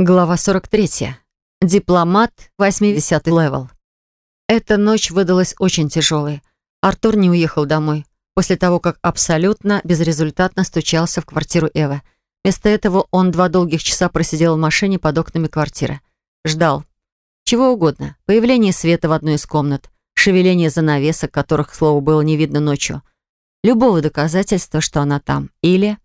Глава 43. Дипломат, 80 level. Эта ночь выдалась очень тяжелой. Артур не уехал домой, после того, как абсолютно безрезультатно стучался в квартиру Эвы. Вместо этого он два долгих часа просидел в машине под окнами квартиры. Ждал. Чего угодно. Появление света в одной из комнат, шевеление занавесок, которых, к слову, было не видно ночью. Любого доказательства, что она там. Или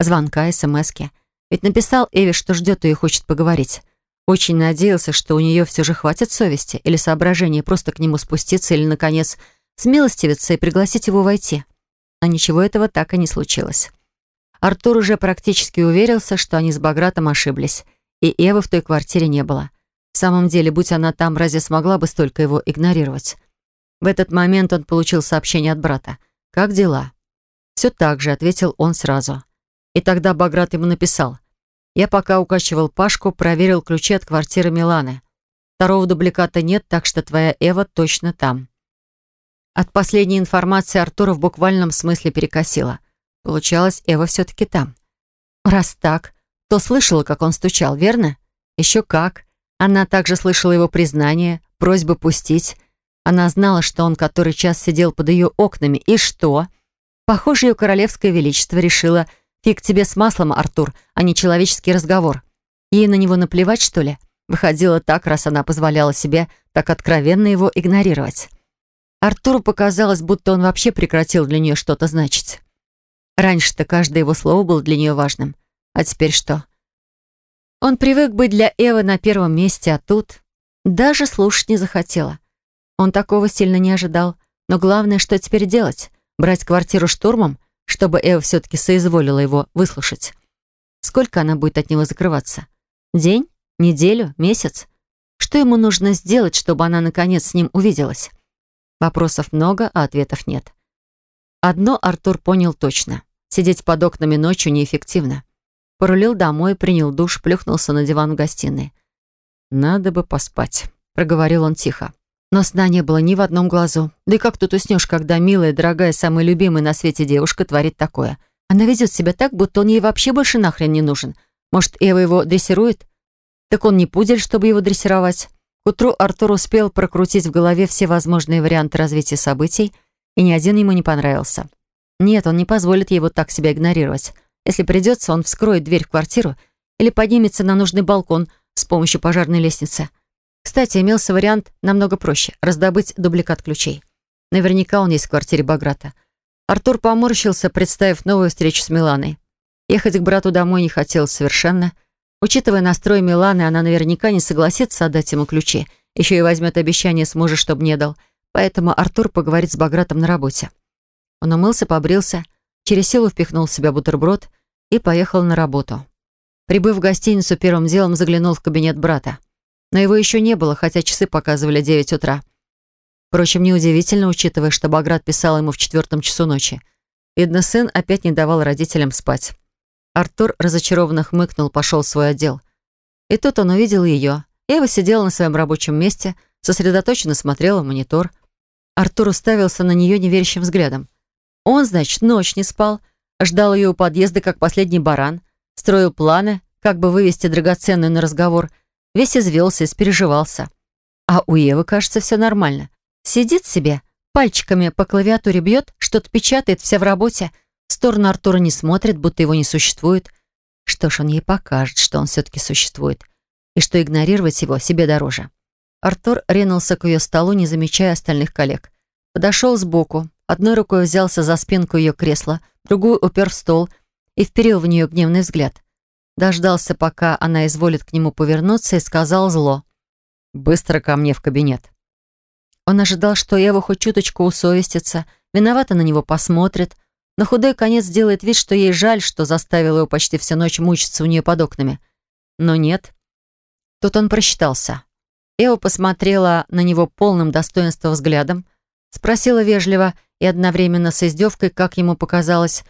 звонка, смски. Ведь написал Эви, что ждет ее и хочет поговорить. Очень надеялся, что у нее все же хватит совести или соображения просто к нему спуститься или, наконец, смилостивиться и пригласить его войти. А ничего этого так и не случилось. Артур уже практически уверился, что они с Багратом ошиблись, и Эвы в той квартире не было. В самом деле, будь она там, разве смогла бы столько его игнорировать? В этот момент он получил сообщение от брата. «Как дела?» «Все так же», — ответил он сразу. И тогда Баграт ему написал. Я пока укачивал Пашку, проверил ключи от квартиры Миланы. Второго дубликата нет, так что твоя Эва точно там. От последней информации Артура в буквальном смысле перекосила. Получалось, Эва все-таки там. Раз так, то слышала, как он стучал, верно? Еще как. Она также слышала его признание, просьбы пустить. Она знала, что он который час сидел под ее окнами. И что? Похоже, ее королевское величество решило Фиг тебе с маслом, Артур, а не человеческий разговор. Ей на него наплевать, что ли? Выходило так, раз она позволяла себе так откровенно его игнорировать. Артуру показалось, будто он вообще прекратил для нее что-то значить. Раньше-то каждое его слово было для нее важным. А теперь что? Он привык быть для Эвы на первом месте, а тут даже слушать не захотела. Он такого сильно не ожидал. Но главное, что теперь делать? Брать квартиру штурмом? Чтобы Эва все-таки соизволила его выслушать. Сколько она будет от него закрываться? День? Неделю? Месяц? Что ему нужно сделать, чтобы она наконец с ним увиделась? Вопросов много, а ответов нет. Одно Артур понял точно. Сидеть под окнами ночью неэффективно. Порулил домой, принял душ, плюхнулся на диван в гостиной. «Надо бы поспать», — проговорил он тихо. Но сна не было ни в одном глазу. Да и как тут уснешь, когда милая, дорогая, самая любимая на свете девушка творит такое? Она ведет себя так, будто он ей вообще больше нахрен не нужен. Может, Эва его дрессирует? Так он не пудель, чтобы его дрессировать. К утру Артур успел прокрутить в голове все возможные варианты развития событий, и ни один ему не понравился. Нет, он не позволит ей вот так себя игнорировать. Если придется, он вскроет дверь в квартиру или поднимется на нужный балкон с помощью пожарной лестницы. Кстати, имелся вариант намного проще — раздобыть дубликат ключей. Наверняка он есть в квартире Баграта. Артур поморщился, представив новую встречу с Миланой. Ехать к брату домой не хотелось совершенно. Учитывая настрой Миланы, она наверняка не согласится отдать ему ключи. Еще и возьмет обещание с мужа, чтобы не дал. Поэтому Артур поговорит с Багратом на работе. Он умылся, побрился, через силу впихнул в себя бутерброд и поехал на работу. Прибыв в гостиницу, первым делом заглянул в кабинет брата но его еще не было, хотя часы показывали 9 утра. Впрочем, неудивительно, учитывая, что Баграт писал ему в четвертом часу ночи. Видно, сын опять не давал родителям спать. Артур разочарованно хмыкнул, пошел в свой отдел. И тут он увидел ее. Эва сидела на своем рабочем месте, сосредоточенно смотрела в монитор. Артур уставился на нее неверящим взглядом. Он, значит, ночь не спал, ждал ее у подъезда, как последний баран, строил планы, как бы вывести драгоценную на разговор — Весь извелся, испереживался. А у Евы, кажется, все нормально. Сидит себе, пальчиками по клавиатуре бьет, что-то печатает, вся в работе. В сторону Артура не смотрит, будто его не существует. Что ж, он ей покажет, что он все-таки существует. И что игнорировать его себе дороже. Артур ринулся к ее столу, не замечая остальных коллег. Подошел сбоку, одной рукой взялся за спинку ее кресла, другую упер в стол и вперил в нее гневный взгляд дождался, пока она изволит к нему повернуться, и сказал зло. «Быстро ко мне в кабинет». Он ожидал, что Ева хоть чуточку усовестится, виновато на него посмотрит, на худой конец сделает вид, что ей жаль, что заставил его почти всю ночь мучиться у нее под окнами. Но нет. Тут он просчитался. Ева посмотрела на него полным достоинства взглядом, спросила вежливо и одновременно с издевкой, как ему показалось,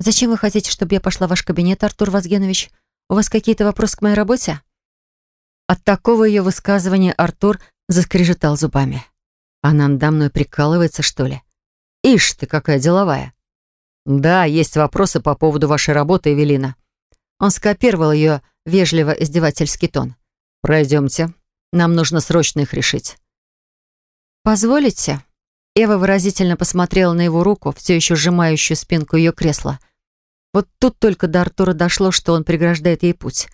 «Зачем вы хотите, чтобы я пошла в ваш кабинет, Артур Вазгенович? У вас какие-то вопросы к моей работе?» От такого ее высказывания Артур заскрежетал зубами. «Она надо мной прикалывается, что ли? Ишь ты, какая деловая!» «Да, есть вопросы по поводу вашей работы, Эвелина». Он скопировал ее вежливо-издевательский тон. «Пройдемте. Нам нужно срочно их решить». «Позволите?» Эва выразительно посмотрела на его руку, все еще сжимающую спинку ее кресла. Вот тут только до Артура дошло, что он преграждает ей путь.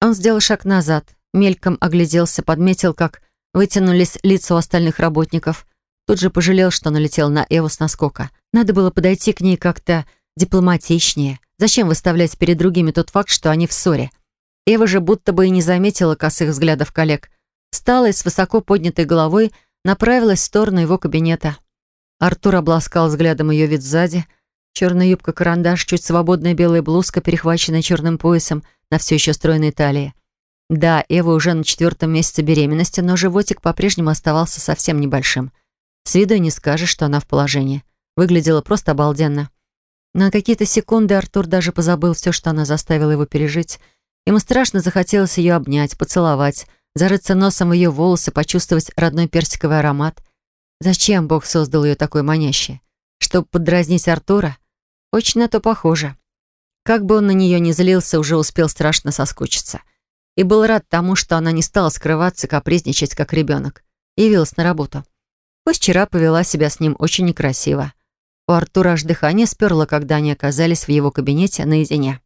Он сделал шаг назад, мельком огляделся, подметил, как вытянулись лица у остальных работников. Тут же пожалел, что налетел на Эву с наскока. Надо было подойти к ней как-то дипломатичнее. Зачем выставлять перед другими тот факт, что они в ссоре? Эва же будто бы и не заметила косых взглядов коллег. Встала и с высоко поднятой головой направилась в сторону его кабинета. Артур обласкал взглядом ее вид сзади. Черная юбка-карандаш, чуть свободная белая блузка, перехваченная черным поясом на все еще стройной талии. Да, Эва уже на четвертом месяце беременности, но животик по-прежнему оставался совсем небольшим. С виду не скажешь, что она в положении. Выглядела просто обалденно. На какие-то секунды Артур даже позабыл все, что она заставила его пережить. Ему страшно захотелось ее обнять, поцеловать, зарыться носом в ее волосы, почувствовать родной персиковый аромат. Зачем Бог создал ее такой манящей? Чтобы подразнить Артура? Очень на то похоже. Как бы он на нее не злился, уже успел страшно соскучиться. И был рад тому, что она не стала скрываться, капризничать, как ребенок. Явилась на работу. Пусть вчера повела себя с ним очень некрасиво. У Артура аж дыхание сперло, когда они оказались в его кабинете наедине.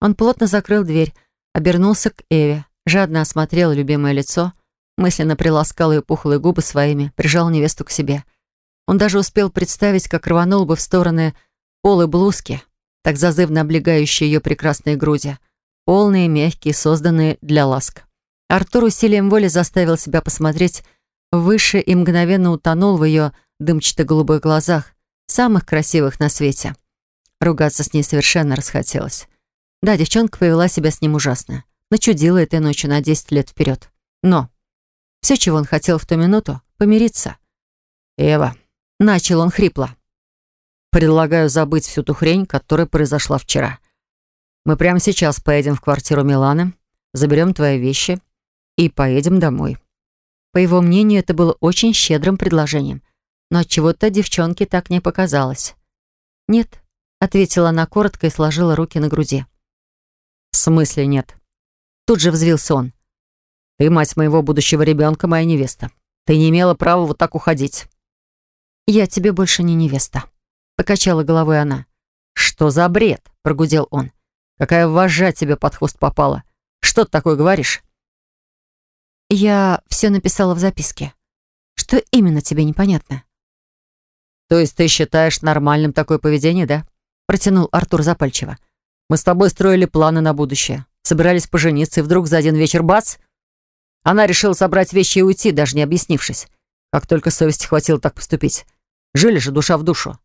Он плотно закрыл дверь, обернулся к Эве, жадно осмотрел любимое лицо, мысленно приласкал ее пухлые губы своими, прижал невесту к себе. Он даже успел представить, как рванул бы в стороны полы блузки, так зазывно облегающие ее прекрасные груди, полные, мягкие, созданные для ласк. Артур усилием воли заставил себя посмотреть выше и мгновенно утонул в ее дымчато-голубых глазах, самых красивых на свете. Ругаться с ней совершенно расхотелось. Да, девчонка повела себя с ним ужасно. Начудила этой ночью на 10 лет вперед. Но все, чего он хотел в ту минуту, помириться. «Эва», — начал он хрипло, «предлагаю забыть всю ту хрень, которая произошла вчера. Мы прямо сейчас поедем в квартиру Миланы, заберем твои вещи и поедем домой». По его мнению, это было очень щедрым предложением, но от чего то девчонке так не показалось. «Нет», — ответила она коротко и сложила руки на груди. «В смысле нет?» Тут же взвился он. «Ты мать моего будущего ребенка, моя невеста. Ты не имела права вот так уходить». «Я тебе больше не невеста», — покачала головой она. «Что за бред?» — прогудел он. «Какая вожжа тебе под хвост попала? Что ты такое говоришь?» «Я все написала в записке. Что именно тебе непонятно?» «То есть ты считаешь нормальным такое поведение, да?» Протянул Артур запальчиво. «Мы с тобой строили планы на будущее. Собирались пожениться, и вдруг за один вечер бац! Она решила собрать вещи и уйти, даже не объяснившись. Как только совести хватило так поступить. Жили же душа в душу».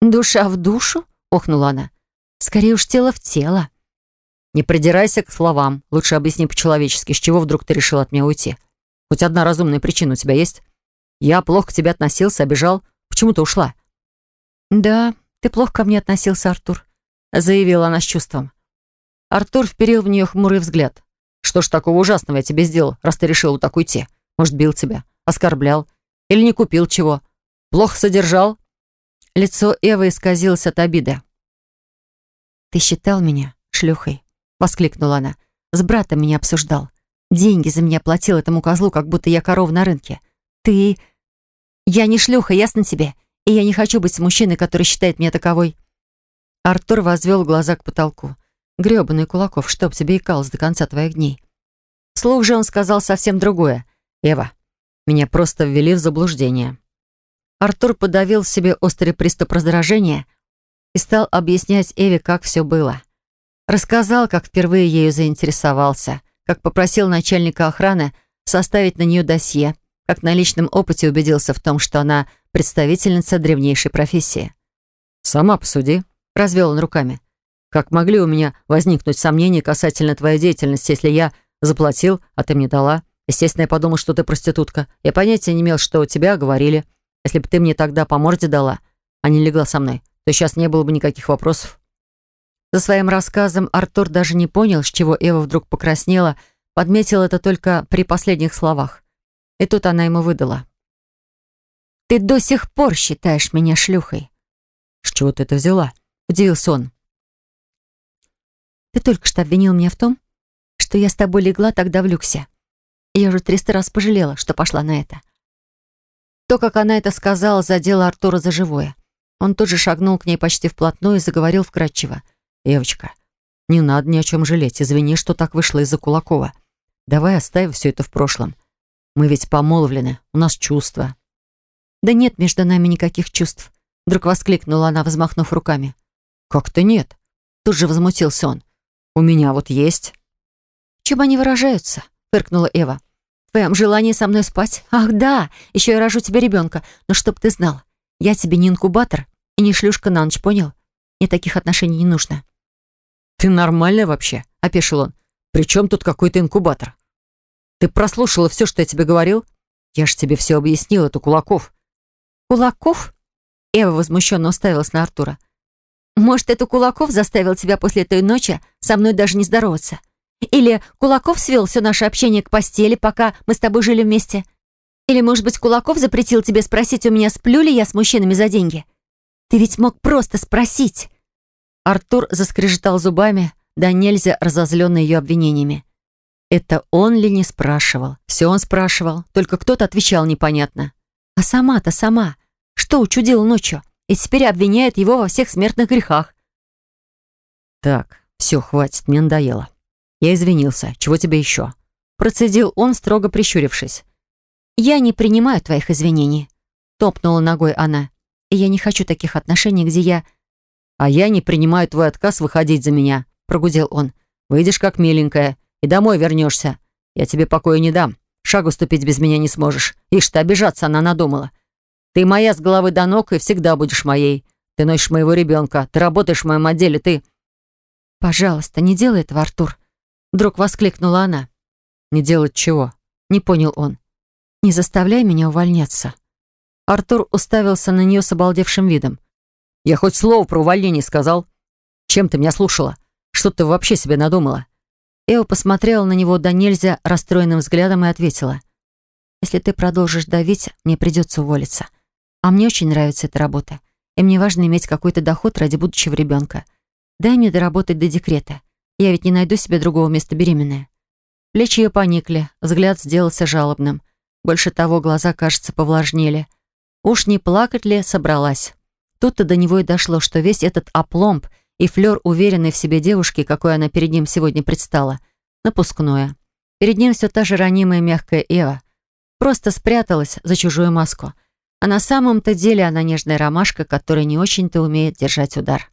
«Душа в душу?» — охнула она. «Скорее уж тело в тело». «Не придирайся к словам. Лучше объясни по-человечески, с чего вдруг ты решил от меня уйти. Хоть одна разумная причина у тебя есть? Я плохо к тебе относился, обижал. Почему ты ушла?» «Да, ты плохо ко мне относился, Артур», — заявила она с чувством. Артур вперил в нее хмурый взгляд. «Что ж такого ужасного я тебе сделал, раз ты решил вот так уйти? Может, бил тебя, оскорблял? Или не купил чего? Плохо содержал?» Лицо Эвы исказилось от обиды. «Ты считал меня шлюхой?» — воскликнула она. «С братом меня обсуждал. Деньги за меня платил этому козлу, как будто я корова на рынке. Ты я не шлюха, ясно тебе? И я не хочу быть с мужчиной, который считает меня таковой». Артур возвел глаза к потолку. «Грёбаный Кулаков, чтоб тебе икалось до конца твоих дней». Вслух же он сказал совсем другое. «Эва, меня просто ввели в заблуждение». Артур подавил в себе острый приступ раздражения и стал объяснять Эве, как все было. Рассказал, как впервые ею заинтересовался, как попросил начальника охраны составить на нее досье, как на личном опыте убедился в том, что она представительница древнейшей профессии. «Сама посуди», — развел он руками. «Как могли у меня возникнуть сомнения касательно твоей деятельности, если я заплатил, а ты мне дала? Естественно, я подумал, что ты проститутка. Я понятия не имел, что у тебя говорили. Если бы ты мне тогда по морде дала, а не легла со мной, то сейчас не было бы никаких вопросов». За своим рассказом Артур даже не понял, с чего Эва вдруг покраснела, подметил это только при последних словах. И тут она ему выдала. «Ты до сих пор считаешь меня шлюхой». «С чего ты это взяла?» — удивился он. Ты только что обвинил меня в том, что я с тобой легла тогда в люксе. Я уже триста раз пожалела, что пошла на это. То, как она это сказала, задело Артура за живое. Он тут же шагнул к ней почти вплотную и заговорил вкратчиво. «Девочка, не надо ни о чем жалеть. Извини, что так вышло из-за Кулакова. Давай оставим все это в прошлом. Мы ведь помолвлены, у нас чувства». «Да нет между нами никаких чувств», — вдруг воскликнула она, взмахнув руками. «Как-то нет», — тут же возмутился он. «У меня вот есть». «Чем они выражаются?» — фыркнула Эва. «В твоем желании со мной спать? Ах, да! Еще я рожу тебе ребенка. Но чтоб ты знал, я тебе не инкубатор и не шлюшка на ночь, понял? Мне таких отношений не нужно». «Ты нормальная вообще?» — опешил он. «При чем тут какой-то инкубатор? Ты прослушала все, что я тебе говорил? Я ж тебе все объяснил, это Кулаков». «Кулаков?» Эва возмущенно уставилась на Артура. «Может, это Кулаков заставил тебя после той ночи со мной даже не здороваться? Или Кулаков свел все наше общение к постели, пока мы с тобой жили вместе? Или, может быть, Кулаков запретил тебе спросить у меня, сплю ли я с мужчинами за деньги? Ты ведь мог просто спросить». Артур заскрежетал зубами, да нельзя разозленный ее обвинениями. Это он ли не спрашивал? Все он спрашивал, только кто-то отвечал непонятно. А сама-то сама, что учудила ночью? И теперь обвиняет его во всех смертных грехах. Так, все, хватит, мне надоело. Я извинился. Чего тебе еще? Процедил он, строго прищурившись. «Я не принимаю твоих извинений», — топнула ногой она. «И я не хочу таких отношений, где я...» «А я не принимаю твой отказ выходить за меня», — прогудел он. «Выйдешь как миленькая и домой вернешься. Я тебе покоя не дам. Шагу ступить без меня не сможешь. Ишь ты, обижаться она надумала. Ты моя с головы до ног и всегда будешь моей. Ты носишь моего ребенка, ты работаешь в моем отделе, ты...» «Пожалуйста, не делай этого, Артур», Вдруг воскликнула она. «Не делать чего?» Не понял он. «Не заставляй меня увольняться». Артур уставился на нее с обалдевшим видом. «Я хоть слово про увольнение сказал? Чем ты меня слушала? Что ты вообще себе надумала?» Эва посмотрела на него до нельзя расстроенным взглядом и ответила. «Если ты продолжишь давить, мне придется уволиться. А мне очень нравится эта работа, и мне важно иметь какой-то доход ради будущего ребенка. Дай мне доработать до декрета. Я ведь не найду себе другого места беременная. Плечи ее поникли, взгляд сделался жалобным. Больше того, глаза, кажется, повлажнели. Уж не плакать ли собралась? Тут-то до него и дошло, что весь этот опломб и флёр уверенной в себе девушки, какой она перед ним сегодня предстала, напускное. Перед ним все та же ранимая мягкая Эва. Просто спряталась за чужую маску. А на самом-то деле она нежная ромашка, которая не очень-то умеет держать удар.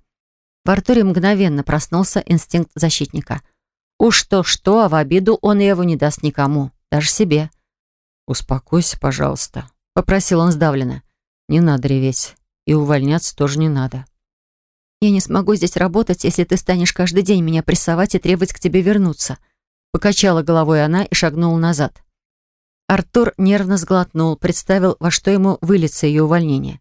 В Артуре мгновенно проснулся инстинкт защитника. Уж то-что, а в обиду он Еву не даст никому, даже себе. «Успокойся, пожалуйста», — попросил он сдавленно. «Не надо реветь. И увольняться тоже не надо». «Я не смогу здесь работать, если ты станешь каждый день меня прессовать и требовать к тебе вернуться», — покачала головой она и шагнула назад. Артур нервно сглотнул, представил, во что ему выльется ее увольнение.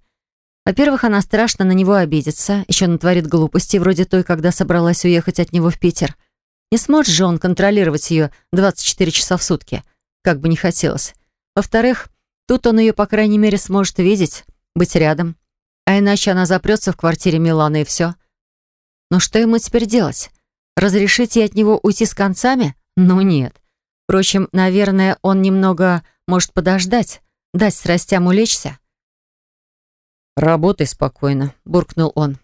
Во-первых, она страшно на него обидится, еще натворит глупости, вроде той, когда собралась уехать от него в Питер. Не сможет же он контролировать ее 24 часа в сутки, как бы не хотелось. Во-вторых, тут он ее, по крайней мере, сможет видеть, быть рядом. А иначе она запрется в квартире Миланы и все. Но что ему теперь делать? Разрешить ей от него уйти с концами? Ну нет. Впрочем, наверное, он немного может подождать, дать страстям улечься. «Работай спокойно», — буркнул он.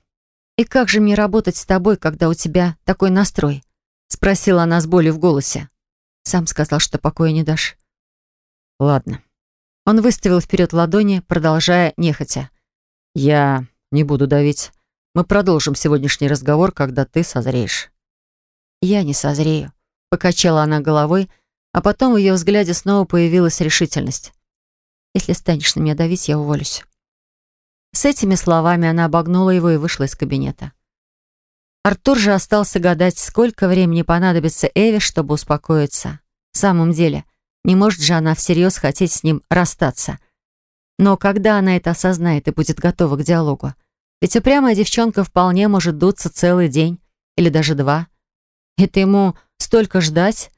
«И как же мне работать с тобой, когда у тебя такой настрой?» — спросила она с болью в голосе. «Сам сказал, что покоя не дашь». «Ладно». Он выставил вперед ладони, продолжая нехотя. «Я не буду давить. Мы продолжим сегодняшний разговор, когда ты созреешь». «Я не созрею», — покачала она головой, а потом в ее взгляде снова появилась решительность. «Если станешь на меня давить, я уволюсь». С этими словами она обогнула его и вышла из кабинета. Артур же остался гадать, сколько времени понадобится Эве, чтобы успокоиться. В самом деле, не может же она всерьез хотеть с ним расстаться. Но когда она это осознает и будет готова к диалогу? Ведь упрямая девчонка вполне может дуться целый день или даже два. Это ему столько ждать?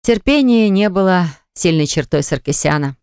Терпения не было сильной чертой Саркисяна.